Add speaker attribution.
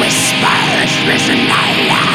Speaker 1: whispers risen light